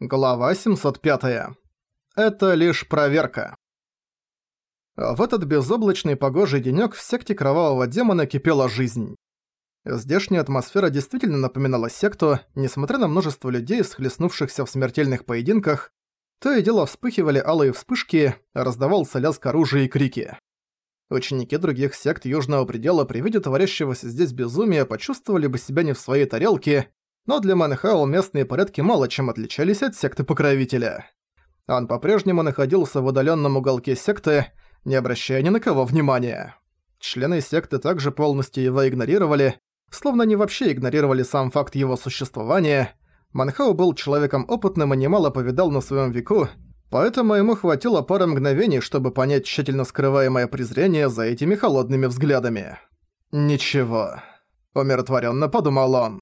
Глава 705. Это лишь проверка. В этот безоблачный погожий денёк в секте Кровавого Демона кипела жизнь. Здешняя атмосфера действительно напоминала секту, несмотря на множество людей, схлестнувшихся в смертельных поединках, то и дело вспыхивали алые вспышки, раздавался лязг оружия и крики. Ученики других сект Южного Предела при виде творящегося здесь безумия почувствовали бы себя не в своей тарелке но для Манхао местные порядки мало чем отличались от секты Покровителя. Он по-прежнему находился в удаленном уголке секты, не обращая ни на кого внимания. Члены секты также полностью его игнорировали, словно они вообще игнорировали сам факт его существования. Манхао был человеком опытным и немало повидал на своем веку, поэтому ему хватило пары мгновений, чтобы понять тщательно скрываемое презрение за этими холодными взглядами. «Ничего», — умиротворенно подумал он.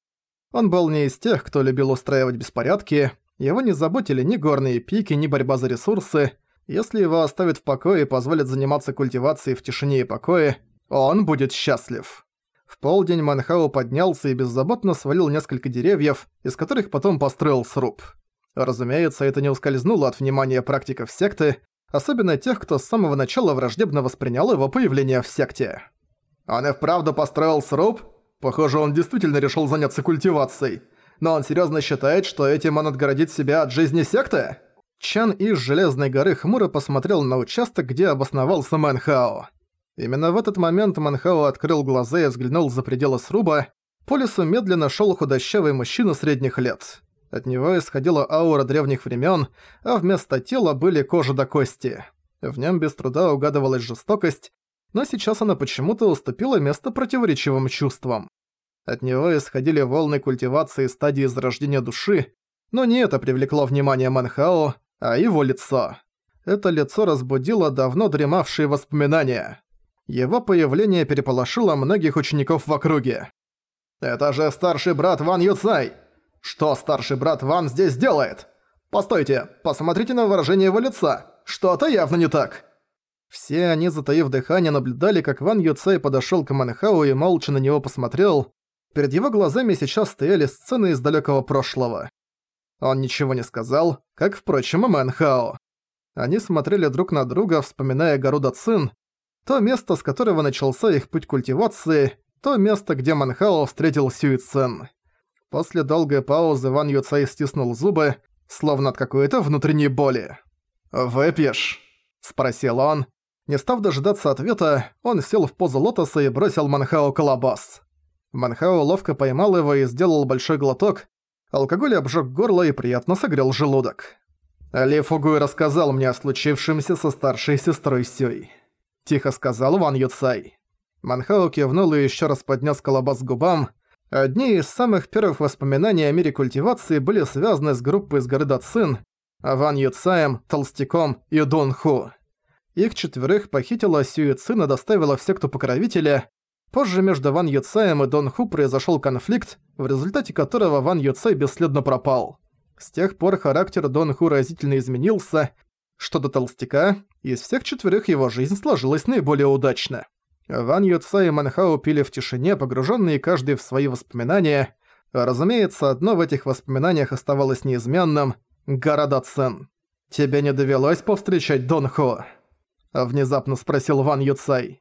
Он был не из тех, кто любил устраивать беспорядки, его не заботили ни горные пики, ни борьба за ресурсы. Если его оставят в покое и позволят заниматься культивацией в тишине и покое, он будет счастлив. В полдень Манхау поднялся и беззаботно свалил несколько деревьев, из которых потом построил сруб. Разумеется, это не ускользнуло от внимания практиков секты, особенно тех, кто с самого начала враждебно воспринял его появление в секте. «Он и вправду построил сруб?» Похоже, он действительно решил заняться культивацией. Но он серьёзно считает, что этим он отгородит себя от жизни секты? Чан из Железной горы хмуро посмотрел на участок, где обосновался Мэнхао. Именно в этот момент Мэнхао открыл глаза и взглянул за пределы сруба. По лесу медленно шёл худощавый мужчина средних лет. От него исходила аура древних времен, а вместо тела были кожа до кости. В нем без труда угадывалась жестокость, но сейчас она почему-то уступила место противоречивым чувствам. От него исходили волны культивации стадии зарождения души, но не это привлекло внимание Манхао, а его лицо. Это лицо разбудило давно дремавшие воспоминания. Его появление переполошило многих учеников в округе. «Это же старший брат Ван Юцай! Что старший брат Ван здесь делает? Постойте, посмотрите на выражение его лица! Что-то явно не так!» Все они, затаив дыхание, наблюдали, как Ван Юцай подошёл к Манхау и молча на него посмотрел. Перед его глазами сейчас стояли сцены из далёкого прошлого. Он ничего не сказал, как, впрочем, и Манхао. Они смотрели друг на друга, вспоминая Гаруда Цин, то место, с которого начался их путь культивации, то место, где Манхао встретил Сюи Цин. После долгой паузы Ван Юцай стиснул зубы, словно от какой-то внутренней боли. «Выпьешь?» – спросил он, не став дожидаться ответа, он сел в позу лотоса и бросил Манхао колобас. Манхао ловко поймал его и сделал большой глоток. Алкоголь обжег горло и приятно согрел желудок. Ли Фугуй рассказал мне о случившемся со старшей сестрой Сюй. Тихо сказал Ван Юцай. Манхао кивнул и еще раз поднес колобас к губам. Одни из самых первых воспоминаний о мире культивации были связаны с группой из горы Дацин, Ван Юцаем, Толстяком и Дун Ху. Их четверых похитила Сюэ Цин и доставила в секту Покровителя. Позже между Ван Юцаем и Дон Ху произошел конфликт, в результате которого Ван Юцай бесследно пропал. С тех пор характер Дон Ху разительно изменился. Что до толстяка, из всех четверых его жизнь сложилась наиболее удачно. Ван Юцай и Манхао пили в тишине, погруженные каждый в свои воспоминания. Разумеется, одно в этих воспоминаниях оставалось неизменным – Города Цен. «Тебе не довелось повстречать Дон Ху?» Внезапно спросил Ван Юцай.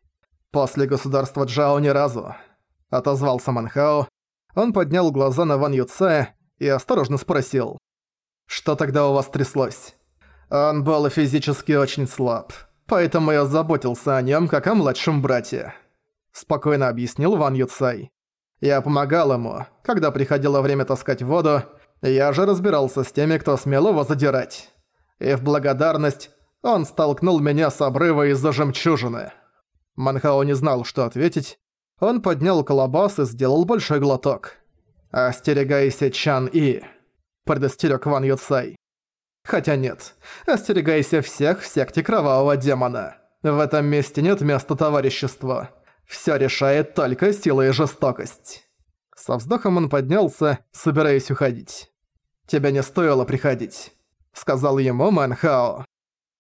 «После государства Джао ни разу», — отозвался Манхао. Он поднял глаза на Ван Юцая и осторожно спросил. «Что тогда у вас тряслось?» «Он был физически очень слаб, поэтому я заботился о нем как о младшем брате», — спокойно объяснил Ван Юцай. «Я помогал ему, когда приходило время таскать воду, я же разбирался с теми, кто смел его задирать. И в благодарность он столкнул меня с обрыва из-за жемчужины. Манхао не знал, что ответить. Он поднял колобас и сделал большой глоток. «Остерегайся, Чан-И», — предостерег Ван Юцай. «Хотя нет, остерегайся всех в секте Кровавого Демона. В этом месте нет места товарищества. Всё решает только сила и жестокость». Со вздохом он поднялся, собираясь уходить. «Тебе не стоило приходить», — сказал ему Манхао.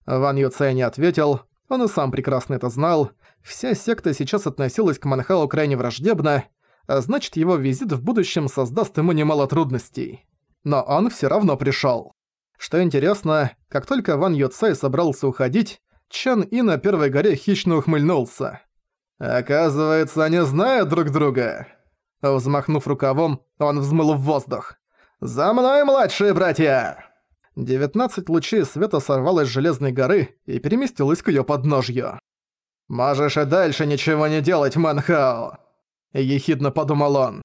Ван Юцай не ответил, он и сам прекрасно это знал. Вся секта сейчас относилась к Манхао крайне враждебно, а значит его визит в будущем создаст ему немало трудностей. Но он всё равно пришёл. Что интересно, как только Ван Йоцай собрался уходить, Чан И на первой горе хищно ухмыльнулся. «Оказывается, они знают друг друга!» Взмахнув рукавом, он взмыл в воздух. «За мной, младшие братья!» Девятнадцать лучей света сорвалось с железной горы и переместилось к её подножью. «Можешь и дальше ничего не делать, Манхао!» Ехидно подумал он.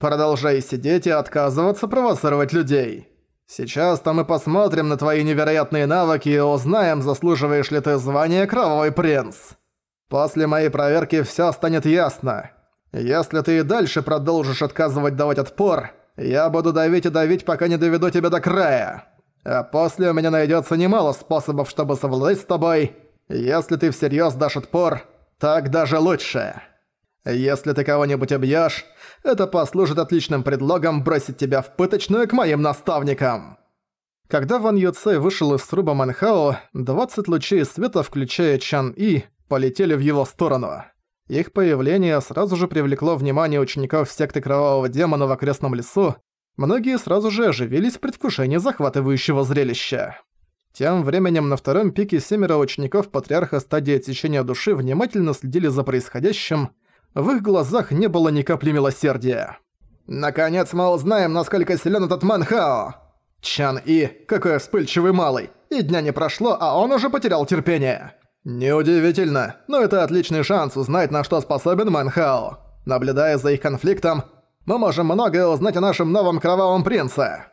«Продолжай сидеть и отказываться провоцировать людей. Сейчас-то мы посмотрим на твои невероятные навыки и узнаем, заслуживаешь ли ты звания Кровавый Принц. После моей проверки всё станет ясно. Если ты и дальше продолжишь отказывать давать отпор, я буду давить и давить, пока не доведу тебя до края. А после у меня найдется немало способов, чтобы совладать с тобой. Если ты всерьез дашь отпор, так даже лучше. Если ты кого-нибудь обьешь, это послужит отличным предлогом бросить тебя в пыточную к моим наставникам. Когда Ван Юцей вышел из сруба Манхао, 20 лучей света, включая Чан И, полетели в его сторону. Их появление сразу же привлекло внимание учеников секты Кровавого Демона в окрестном лесу, многие сразу же оживились в предвкушении захватывающего зрелища. Тем временем на втором пике семеро учеников Патриарха стадии отсечения души внимательно следили за происходящим, в их глазах не было ни капли милосердия. «Наконец мы узнаем, насколько силен этот Манхао!» Чан И, какой вспыльчивый малый, и дня не прошло, а он уже потерял терпение. Неудивительно, но это отличный шанс узнать, на что способен Манхао. Наблюдая за их конфликтом, мы можем многое узнать о нашем новом кровавом принце.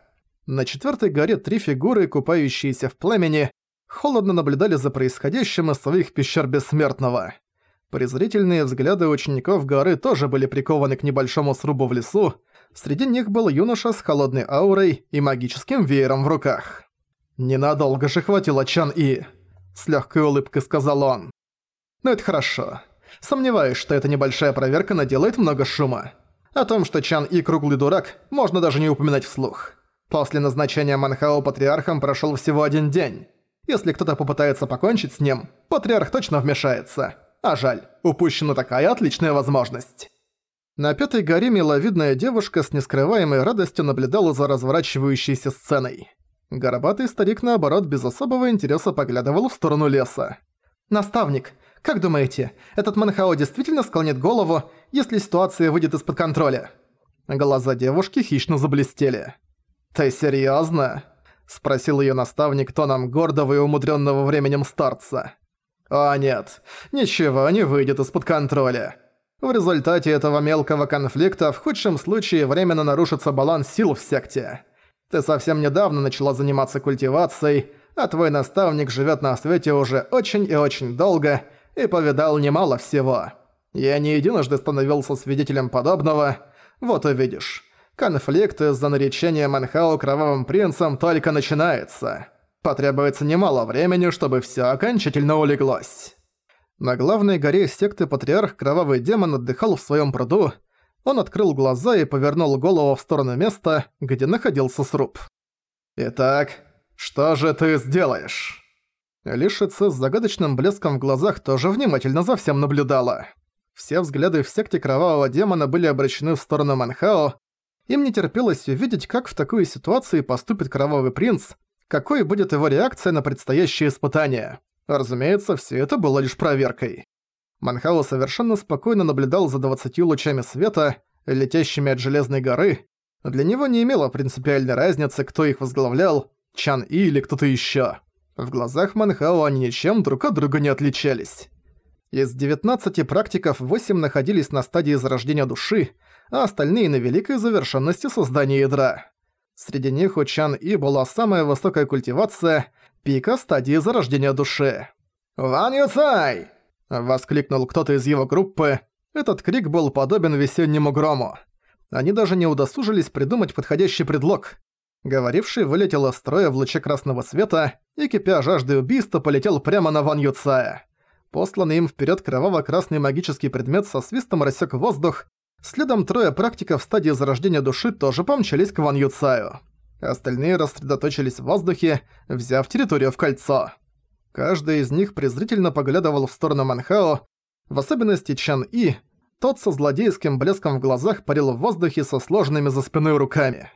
На четвертой горе три фигуры, купающиеся в пламени, холодно наблюдали за происходящим из своих пещер Бессмертного. Презрительные взгляды учеников горы тоже были прикованы к небольшому срубу в лесу, среди них был юноша с холодной аурой и магическим веером в руках. «Ненадолго же хватило Чан-И», — с легкой улыбкой сказал он. «Но это хорошо. Сомневаюсь, что эта небольшая проверка наделает много шума. О том, что Чан-И круглый дурак, можно даже не упоминать вслух. После назначения Манхао патриархом прошел всего один день. Если кто-то попытается покончить с ним, патриарх точно вмешается. А жаль, упущена такая отличная возможность. На пятой горе миловидная девушка с нескрываемой радостью наблюдала за разворачивающейся сценой. Горбатый старик, наоборот, без особого интереса поглядывал в сторону леса. «Наставник, как думаете, этот Манхао действительно склонит голову, если ситуация выйдет из-под контроля?» Глаза девушки хищно заблестели. «Ты серьёзно?» – спросил её наставник тоном гордого и умудрённого временем старца. «О нет, ничего не выйдет из-под контроля. В результате этого мелкого конфликта в худшем случае временно нарушится баланс сил в секте. Ты совсем недавно начала заниматься культивацией, а твой наставник живёт на свете уже очень и очень долго и повидал немало всего. Я не единожды становился свидетелем подобного, вот увидишь». Конфликт из-за наречения Манхао Кровавым Принцем только начинается. Потребуется немало времени, чтобы всё окончательно улеглось. На главной горе секты Патриарх Кровавый Демон отдыхал в своём пруду. Он открыл глаза и повернул голову в сторону места, где находился сруб. «Итак, что же ты сделаешь?» Лишица с загадочным блеском в глазах тоже внимательно за всем наблюдала. Все взгляды в секте Кровавого Демона были обращены в сторону Манхао, им не терпелось увидеть, как в такой ситуации поступит Кровавый Принц, какой будет его реакция на предстоящее испытание. Разумеется, все это было лишь проверкой. Манхао совершенно спокойно наблюдал за 20 лучами света, летящими от Железной горы. Для него не имело принципиальной разницы, кто их возглавлял, Чан И или кто-то еще. В глазах Манхао они ничем друг от друга не отличались. Из 19 практиков 8 находились на стадии зарождения души, а остальные на великой завершенности создания ядра. Среди них у Чан И была самая высокая культивация, пика стадии зарождения души. «Ван Юцай!» – воскликнул кто-то из его группы. Этот крик был подобен весеннему грому. Они даже не удосужились придумать подходящий предлог. Говоривший вылетел из строя в луче красного света и, кипя жаждой убийства, полетел прямо на Ван Юцая. Посланный им вперед кроваво-красный магический предмет со свистом рассек воздух, Следом трое практиков в стадии зарождения души тоже помчались к Ван Юцаю. Остальные рассредоточились в воздухе, взяв территорию в кольцо. Каждый из них презрительно поглядывал в сторону Манхао, в особенности Чан И, тот со злодейским блеском в глазах парил в воздухе со сложными за спиной руками.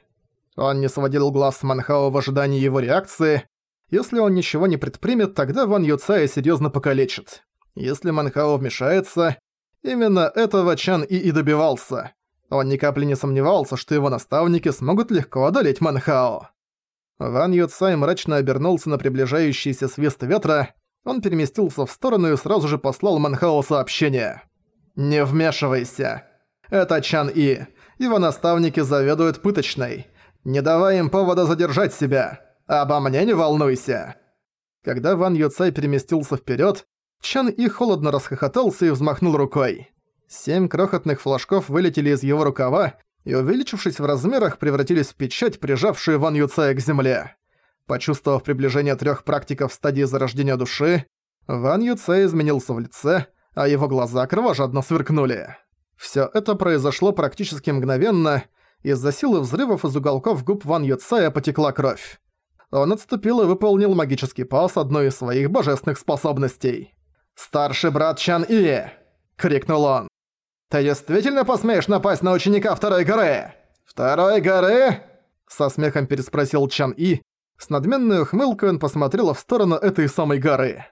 Он не сводил глаз с Манхао в ожидании его реакции. Если он ничего не предпримет, тогда Ван Юцая серьезно покалечит. Если Манхао вмешается, именно этого Чан И и добивался. Он ни капли не сомневался, что его наставники смогут легко одолеть Манхао. Ван Юцай мрачно обернулся на приближающийся свист ветра, он переместился в сторону и сразу же послал Манхао сообщение. «Не вмешивайся. Это Чан И. Его наставники заведуют пыточной. Не давай им повода задержать себя. Обо мне не волнуйся». Когда Ван Юцай переместился вперед, Чан И холодно расхохотался и взмахнул рукой. Семь крохотных флажков вылетели из его рукава и, увеличившись в размерах, превратились в печать, прижавшую Ван Юцая к земле. Почувствовав приближение трех практиков стадии зарождения души, Ван Юцай изменился в лице, а его глаза кровожадно сверкнули. Все это произошло практически мгновенно, из-за силы взрывов из уголков губ Ван Юцая потекла кровь. Он отступил и выполнил магический пас одной из своих божественных способностей. «Старший брат Чан И!» — крикнул он. «Ты действительно посмеешь напасть на ученика Второй горы?» «Второй горы?» — со смехом переспросил Чан И. С надменной ухмылкой он посмотрел в сторону этой самой горы.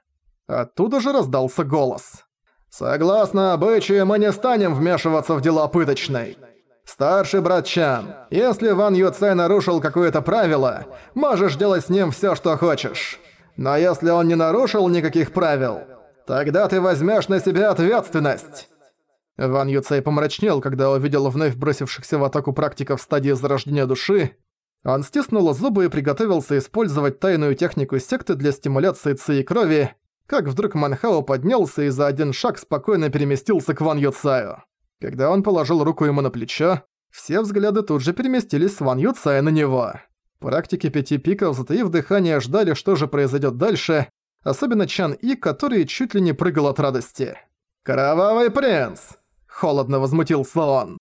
Оттуда же раздался голос. «Согласно обычаю, мы не станем вмешиваться в дела пыточной. Старший брат Чан, если Ван Юцай нарушил какое-то правило, можешь делать с ним всё, что хочешь. Но если он не нарушил никаких правил, тогда ты возьмешь на себя ответственность». Ван Юцай помрачнел, когда увидел вновь бросившихся в атаку практиков стадии зарождения души. Он стиснул зубы и приготовился использовать тайную технику секты для стимуляции ци и крови, как вдруг Манхао поднялся и за один шаг спокойно переместился к Ван Юцаю. Когда он положил руку ему на плечо, все взгляды тут же переместились с Ван Юцая на него. Практики пяти пиков, затаив дыхание, ждали, что же произойдет дальше, особенно Чан И, который чуть ли не прыгал от радости. «Кровавый принц!» – холодно возмутился он.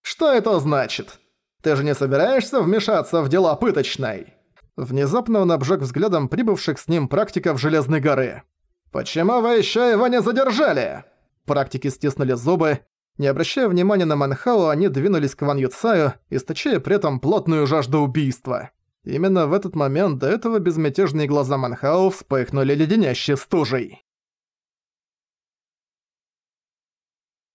«Что это значит? Ты же не собираешься вмешаться в дела пыточной?» Внезапно он обжег взглядом прибывших с ним практиков Железной горы. «Почему вы еще его не задержали?» Практики стиснули зубы. Не обращая внимания на Манхао, они двинулись к Ван Юцаю, источая при этом плотную жажду убийства. Именно в этот момент до этого безмятежные глаза Манхао вспыхнули леденящей стужей.